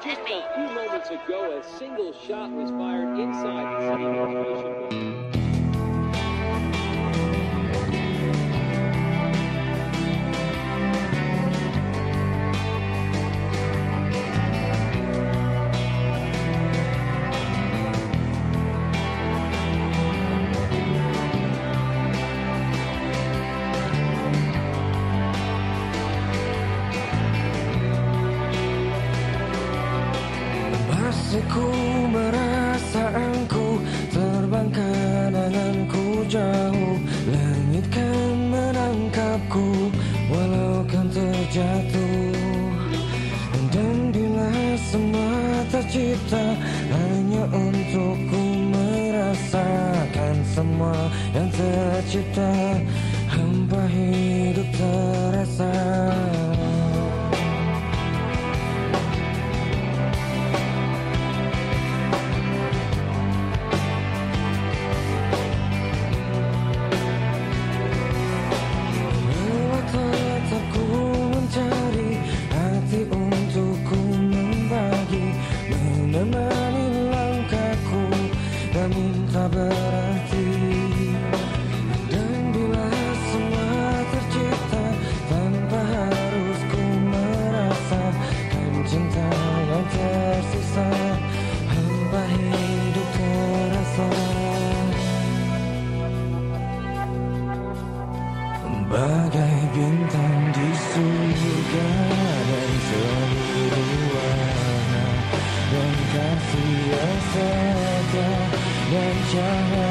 Just a few moments ago, a single shot was fired inside the city ku merasa engkau terbang kenanganku jauh. Langit kan menangkapku walau kan terjatuh. Dan bila semua tercipta hanya untukku merasakan semua yang tercipta. Hampa hidup dan minta berarti Dan bila semua tercipta tanpa harus ku merasakan cinta yang tersisa Hampa hidup terasa. Bagai bintang di surga dan seluruh warna Dan kasih yang dan